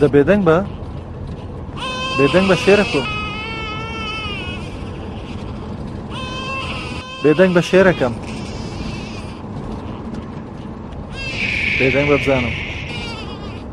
دە بێدەنگ بە بێدەنگ بە شێرەکۆ بێدەنگ بە شێرەکەم بێدەنگ بە بزانم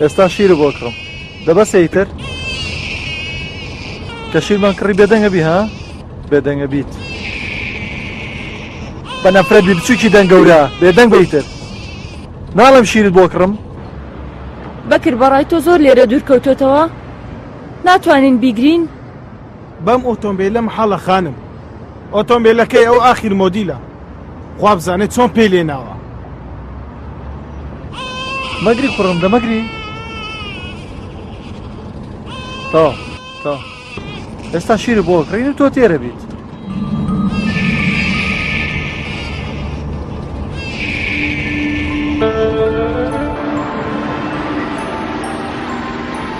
ئێستا شیرە بۆ کڕم دەبەسە ئیتر کە شیرمان کڕی بێدەنگە بی ها بێدەنگە بیت بە نەفرەت بی بچووکی دەنگەورە بێدەنگ بیتر ناڵم شیرت بۆ کڕم بەکر بەڕای تۆ زۆر لێرە دوور کەوتۆتەوە ناتوانین بیگرین بەم ئۆتۆمبیلم حەڵە خانم ئۆتۆمبیلەکەی ئەو ئاخیر مۆدیلە خوا بزانێ چۆن پێی لێ ناوە. مەگری کوڕم دە مەگری تۆ تۆ ئێستا شیر بۆ کڕین و تۆ تێرە بیت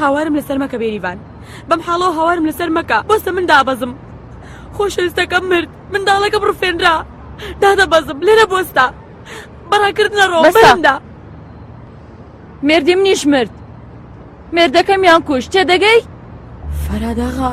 هاوارم لەسەر مەکە بێریڤان. بەم حاڵەوە هاوارم لەسەر مەکە. بۆ سەمن دابەزم. خۆشەویستەکەم مرد. منداڵەکەم ڕفێنرا. دادەبەزم. لێرە بوەستە. بە ڕاکرد نەڕۆ. بەسە. بەرمدا. مێردی منیش مرد. مێردەکەمیان کوشت. تێدەگەی؟ فەراداغا.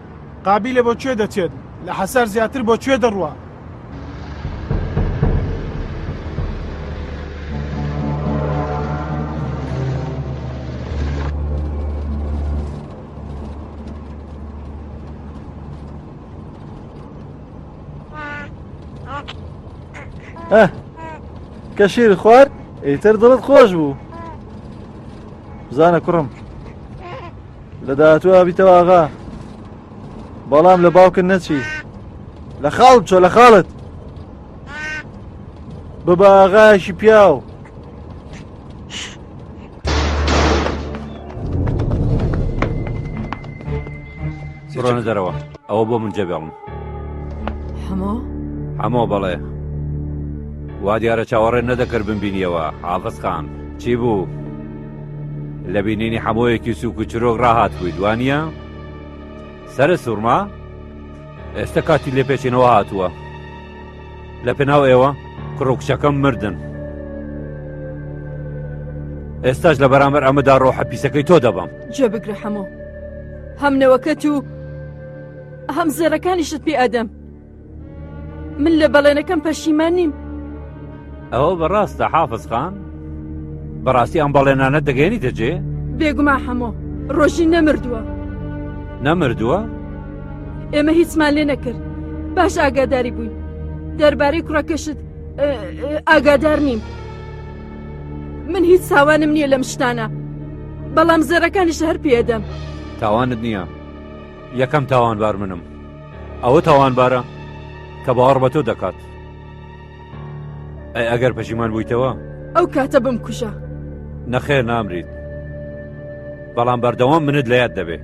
قابیلە بۆ کوێ دەچێت؟ لە حەسار زیاتر بۆ کوێ دەڕوا؟ کە شیر خوارد ئیتر دڵت خۆش بوو بزانە کوڕم لە داهاتوە بیتەوە ئاغا بەڵام لە باوکن نەچی لە خاڵ چۆ لە خاڵت بە باغایشی پیاو ڕۆنە دەرەوە ئەوە بۆ من جەبێڵم هەمۆ هەمۆ بەڵێ وا دیارە چاوەڕێن نەدەکرد بمبینیەوە حافز خان چی بوو؟ لە بینینی حەمۆیەکی سوک و چرۆک ڕاهات بوویت وانە؟ سرە سوورما؟ ئێستا کاتی لێ پێچینەوە هاتووە لە پێناو ئێوە کوڕە کچەکەم مردن ئێستاش لە بەرامەر ئەمەدا ڕۆحە پیسەکەی تۆ دەبم جێ بگرە حەمۆ هەم نەوەکەت و هەم زێرەکانیشت پێ ئەدەم من لە بەڵێنەکەم پەشیمان نیم ئەوە بەڕاستە حافز خان بەڕاستی ئەم بەڵێنانە دەگەێنی دەجێ بێگوما حەمۆ ڕۆژی نەمردووە نەمردووە ئێمە هیچمان لێ نەکرد باش ئاگاداری بووین دەربارەی کوڕەکەشت ئاگادار نیم من هیچ ساوانم نییە لەم شتانە بەڵام زەرەکانیش هەر پێدەم تاوانت نییە یەکەم تاوانبار منم ئەوە تاوانبارە کە باوەڕ بە تۆ دەکات ئەی ئەگەر پەژیمان بوویتەوە ئەو کاتە بم کوژە نەخێر نامریت بەڵام بەردەوام منت لە یاد دەبێت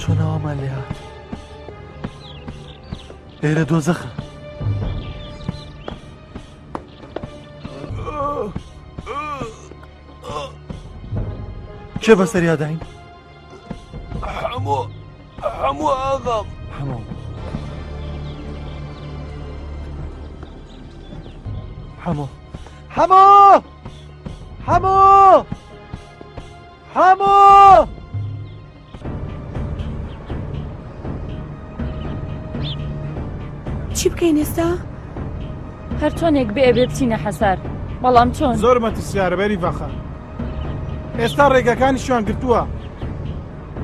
چۆنەوامان لێ هات لێرە دۆزەخە کێ بەسەریاداین هەموو هەموو ئاغام هەموو هەموو هەموو هەموو حەمۆ! چی بکەین ئێستا؟ هەر چۆنێک بێ بێ بچینە حەسار بەڵام چۆن زۆر مەترسیارەبەری بەخە ئێستا ڕێگەکانی شوان گرتووە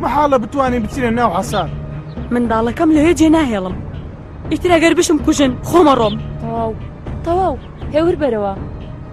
محاڵە بتوانین بچینە ناو حەسار منداڵەکەم لەوێ جێ ناهێڵم ئیتر ئەگەر بشم کوژن خۆمە ڕۆم تەواو تەواو هێور بەرەوە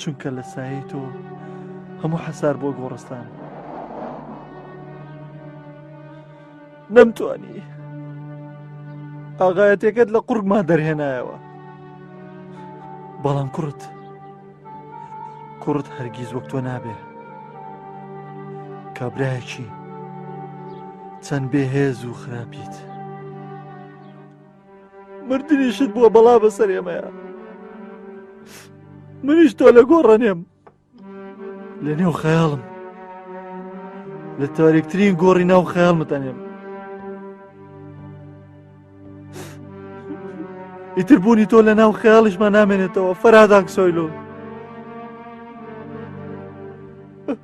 چونکە لە سایەی تۆ هەموو حەسار بۆ گۆڕستان نەمتوانی ئاغایەتەکەت لە قڕگما دەرهێنایەوە بەڵام کوڕت کوڕت هەرگیز وەک تۆ نابێ کابراایکی چەند بێهێز و خراپیت. مردنیشت بووە بەڵا بەسەر ئێمەیە منیش تۆ لە گۆڕەنێم لە نێو خەیاڵم لە تاریکترین گۆڕی ناو خەیاڵمتانێم ئیتر بوونی تۆ لە ناو خەیاڵیشمان نامێنێتەوە فەراداک سۆیلۆ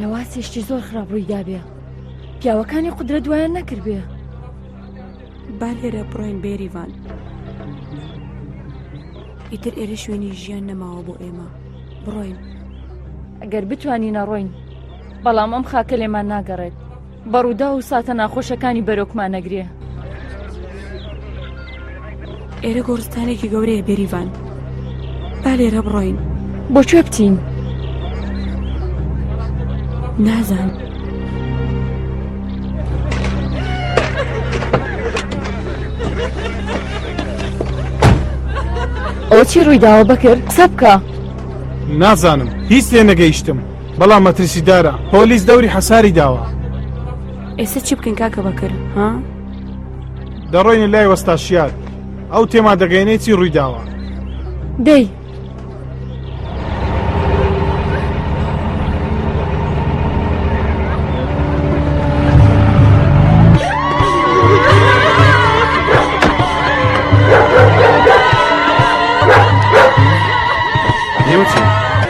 لە واسێشتی زۆر خراپ ڕوویدابێ. پیاوەکانی قدرە دوایان نەکردێ با لێرە بڕۆین بێریڤان ئیتر ئێرە شوێنی ژیان نەماوە بۆ ئێمە بڕۆین ئەگەر بتانی نەڕۆین بەڵام ئەم خاکە لێمان ناگەڕێت بەڕوودا و ساتە ناخۆشەکانی بەرۆکمان نەگرێ ئێرە گۆڕستانێکی گەورەیە بێریڤان با لێرە بڕۆین بۆ کوێ بچین نازان ئەوە چی ڕوویداوە بەکرد قسە بکە نازانم هیچ لێ نەگەیشتم بەڵام مەترسیدارە پۆلیس دەوری حەساری داوە ئێستا چی بکەین کاکە بەکرد ها؟ دەڕۆینە لای وەستاشیار ئەو تێما دەگەینەی چی ڕوویداوە دەی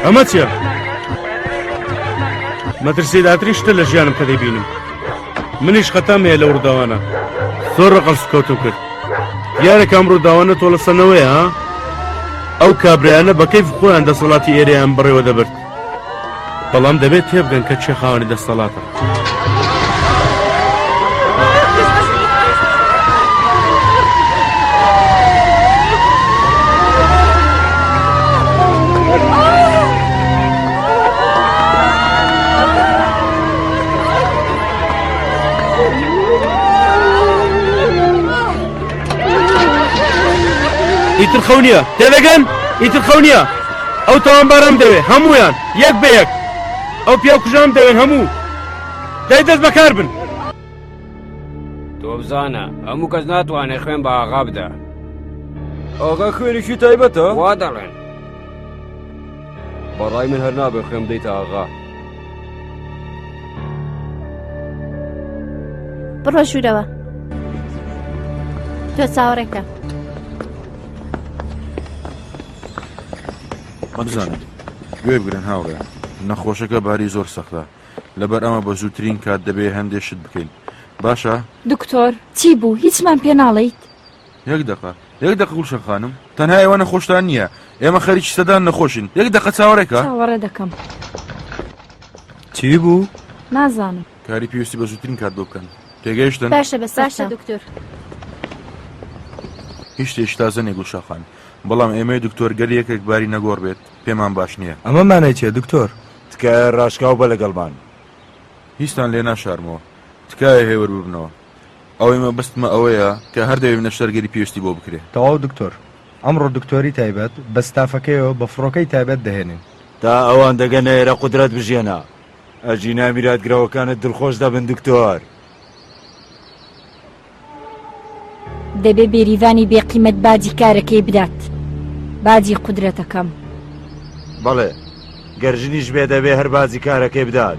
ئەمە چیە؟ مەترسیداتری شتە لە ژیانم کە دەیبینم منیش خەتام هەیە لەو ڕووداوانە زۆر ڕقم سکۆتم کرد دیارە کام ڕووداوانە تۆڵەسەنەوەیە ها ئەو کابرایانە بەکەیف خۆیان دەسەڵاتی ئێریان بڕێوە دەبرد بەڵام دەبێت تێبگەن کە چێ خاوەنی دەسەڵاتە. ئیتر خەو نییە تێدەگەن ئیتر خەو نییە ئەو تاوانبارم دەوێ هەمویان یەک بە یەک ئەو پیا کوژام دەوێن هەموو دای دەست بەکار بن تۆبزانە هەموو کەس ناتوانێت خوێن بە ئاغا بدە ئاغا خوێنێکی تایبەتە وا دەڵێن بەڕای من هەر نابێ خوێن بدەیت ئاغا بڕۆ ژوورەوە تۆ چاوەڕێکە بزانم گوێ بگرن هاوڕێ نەخۆشەکە باری زۆر سەختە لەبەر ئەمە بە زووترین کات دەبێ هەندێ شت بکەین باشە دکتۆر چی بوو هیچمان پێ ناڵیت یەک دەقە یەک دەقە گوڵشە خانم تەنها ئێوە نەخۆشتان نییە ئێمە خەریکی سەدان نەخۆشین یەک دەقە چاوەڕێکە چاوەڕێ دەکەم چی بوو؟ نازانم کاری پێویستی بە زووترین کات بۆ بکەن تێگەیشتن باشە بە باشە دکتۆر هیچ شتێک تازە نیە گوڵشە خان بەڵام ئێمەی دکتۆر گەل یەکێک باری نەگۆڕ بێت پێمان باش نییە ئەمە مانای چیە دکتۆر تکایە ڕاشکاو بە لەگەڵمان هیچتان لێ ناشارمەوە تکایە هێور ببنەوە ئەوەی مەبەستمە ئەوەیە کە هەر دەبێ نەشتەرگەری پێویستی بۆ بکرێ. تەواو دکتۆر، ئەمڕۆ دکتۆری تایبەت بە ستافەکەیەوە بە فڕۆکەی تایبەت دەهێنین. تا ئەوان دەگەنە ئێرە قودرەت بژیەنە ئەجینا میراتگرەوەکانت دڵخۆش دەبن دکتۆر. دەبێ بێریڤانی بێ قیمەت باجی کارەکەی بدات باجی قودرەتەکەم. بەڵێ گەر ژنیش بێ دەبێ هەر باجی کارەکەی بدات.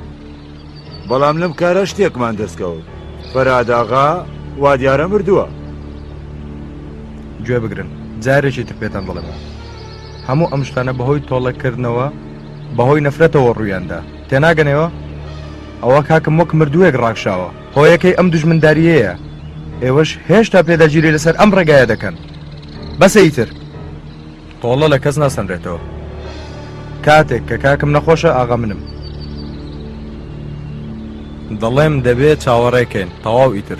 بەڵام لەم کارە شتێکمان دەستکەوت. فەراداغا وادیارە مردووە. گوێ بگرن جارێکی تر پێتان دەڵێم هەموو ئەم شتانە بەهۆی تۆڵەکردنەوە بەهۆی نەفرەتەوە ڕوویاندا تێناگەنەوە ئەوە کاکم وەک مردووێک ڕاکشاوە هۆیەکەی ئەم دژمنداریەیە ئێوەش هێشتا پێداگیری لەسەر ئەم ڕێگایە دەکەن بەسە ئیتر تۆڵە لە کەس ناسەنرێتەوە کاتێک کە کاکم نەخۆشە ئاغا منم دەڵێم دەبێت چاوەڕێکەین تەواو ئیتر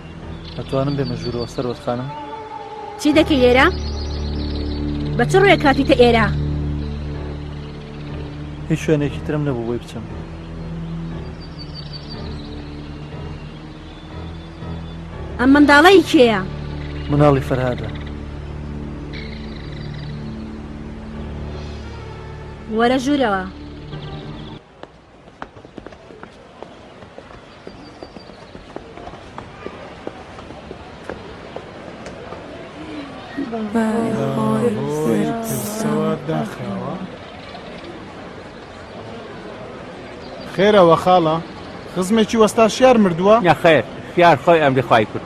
ئەتوانم بێمە ژوورەوە سەروەت خانم؟ چی دەکەی ئێرە؟ بە چ ڕێک هاتوویتە ئێرە؟ هیچ شوێنێکی ترم نەبوو بۆی بچم ئەم منداڵەی کێیە؟ مناڵی فەرهادە وەرە ژوورەوە خێرەوە خاڵە خزمێکی وەستا شیار مردووە؟ نەخێر شیار خۆی ئەمری خوای کرد.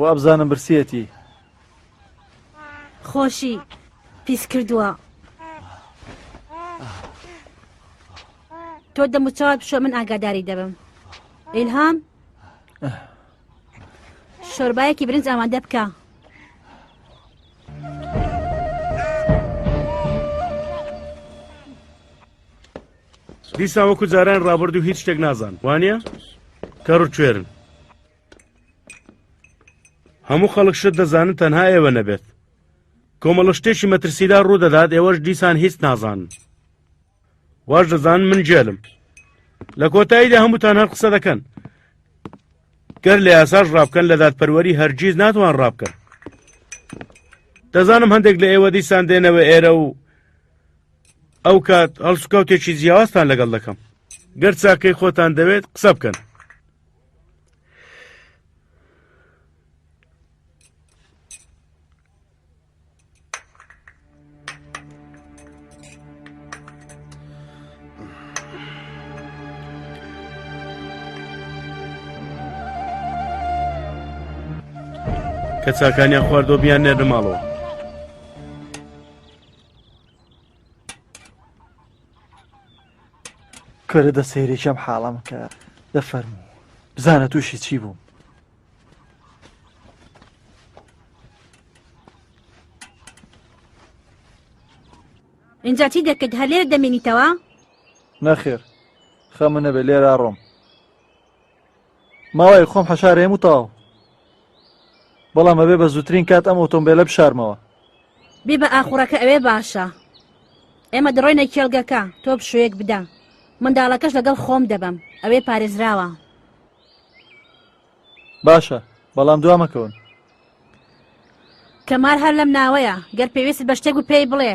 وابزانم برسیەتی خۆشی پیس کردووە تۆ دەموچاوت بشۆ من ئاگاداری دەبم ئیلهام شۆربایەکی برنج ئامادە بکە دیسا وەکو جاران ڕابرد و هیچ شتێک نازان وانە کەڕ کوێرن هەموو خەڵک شت دەزانن تەنها ئێوە نەبێت کۆمەڵە شتێکی مەترسیدا ڕوودەدات ئێوەش دیسان هیچ نازانن واش دەزان من جێلم لە کۆتاییدا هەمووتان هەر قسە دەکەن گەر لە یاساش ڕابکەن لە دادپەروەری هەرگیز ناتوان ڕابکەن دەزانم هەندێک لە ئێوە دیسان دێنەوە ئێرە و ئەو کات هەڵسوکەوتێکی جیاوازتان لەگەڵ دەکەم گەر چاکەی خۆتان دەوێت قسە بکەن کە چاکانیان خواردۆ بیان نێرە ماڵەوە کورە دە سەیرێکم حاڵم کە دەفەرمو بزانە تووشی چی بووم ئینجا چی دەکرد هەر لێرە دەمێنیتەوە؟ نەخێر خەمە نەبێ لێرا ڕۆم ماوەی خۆم حەشارێم و تاو بەڵام ئەبێ بە زووترین کات ئەم ئۆتۆمبیلە بشارمەوە بێ بە ئاخوڕەکە ئەوێ باشە ئێمە دڕۆینە کێڵگەکە تۆ بشوەیەک بدە منداڵەکەش لەگەڵ خۆم دەبم ئەوێ پارێزراوە باشە بەڵام دوا مەکەون. کەمال هەر لەم ناوەیە گەر پێویست بە شتێک و پێی بڵێ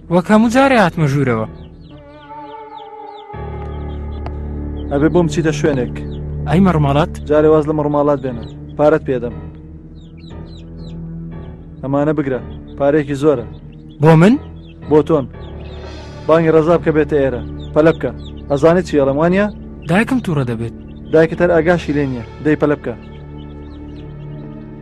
وەک هەموو جارێ هاتمە ژوورەوە ئەبێ بۆم چیتە شوێنێک ئەی مەڕماڵات جارێ واز لە مەڕماڵات بێنە پارەت پێدەم ئەمانە بگرە پارێکی زۆرە بۆ من بۆ تۆن بانگی ڕزاب کە بێتە ئێرە پەلە بکە ئەزانێت چی ئەڵەمانە دایکم تووڕە دەبێت دایکتەر ئاگاشی لێ نییە دەی پەلە بکە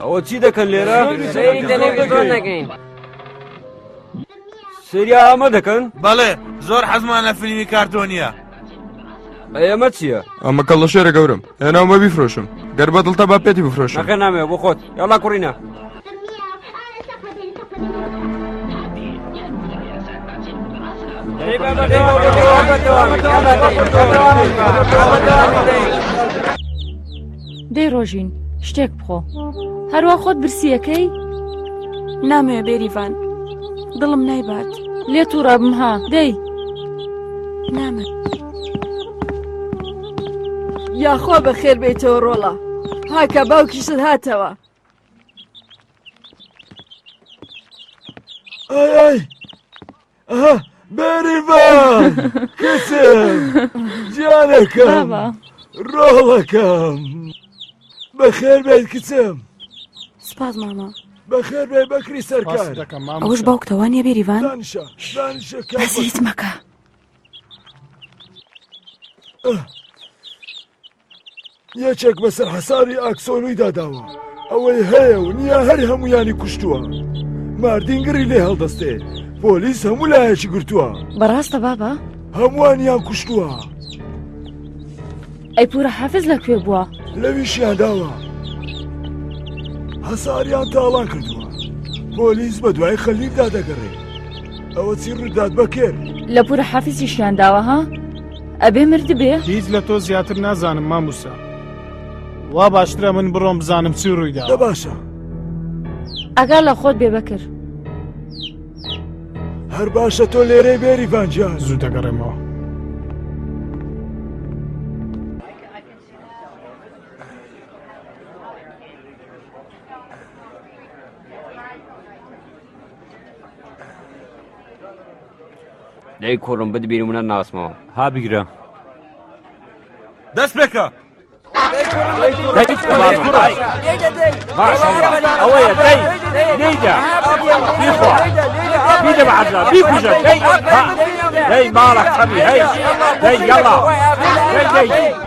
ئەوە چی دەکەن لێرە سریا ئەمە دەکەن بەڵێ زۆر حەزمان لە فیلمی کارتۆنیە ئەمە چییە؟ ئەمە کەڵ لە شێرە گەورم هێناومە بیفرۆشم گەر بە دڵتە با پێتی بفرۆشەکە نامێ بۆ خۆت یاڵا کوڕینە دەی ڕۆژین شتێک بخۆ هەروە خۆت برسیەکەی نامەوێ بێریڤان دڵم نایبات لێ تو ڕابم ها دەی نامە یاخوا بە خێر بیتەوە ڕۆڵە هاکە باوکیشت هاتەوە بەریبا کەسم جارەکەم ڕۆڵەکەم بەخێر بێت کچم سپاس ماما بەخێر بێ بەکری سەرکار دەکەم ئەوش باوکتەوانە بێریڤان هیچ مەکە یەکێک بەسەر حەسابی ئاکسۆنوی داداوە ئەوەی هەیە و نییە هەر هەمویانی کوشتووە ماردینگری لێ هەڵدەستێ پۆلیس هەموو لایەکی گرتووە بەڕاستە بابە هەمووانیان کوشتووە ئەی پورە حەفز لە کوێ بووە لەویشیان داوە هەساریان تاڵان کردووە پۆلیس بە دوای خەلیفدا دەگەڕێت ئەوە چی ڕوودات بەکێر لە پورە حەفزیشیان داوە ها؟ ئەبێ مردبێ؟ هیچ لە تۆ زیاتر نازانم ماموسا وا باشترە من بڕۆم بزانم چی ڕوویدا باشە ئەگا لە خۆت بێ بەکر هەر باشە تۆ لێرەی بێری بانجان زوو دەگەڕێمەوە دەی کوڕم بتبینم و نەتناسمەوە ها بیگرە دەست پێکە ئەوەیە دەی نەیدا بیخوا بیدە بە عەبلا بیکوژە دەی دەی ماڵە خەمی هەی دەی یەڵا دەی دەی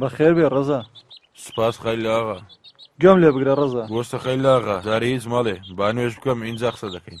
بەخێر بێ ڕەزا سپاس خەیلاغا گوێم لێ بگرە ڕەزا بۆستە خەیلاغا داری هیچ مەڵێ با نوێش بکەم ئینجا قسە دەکەین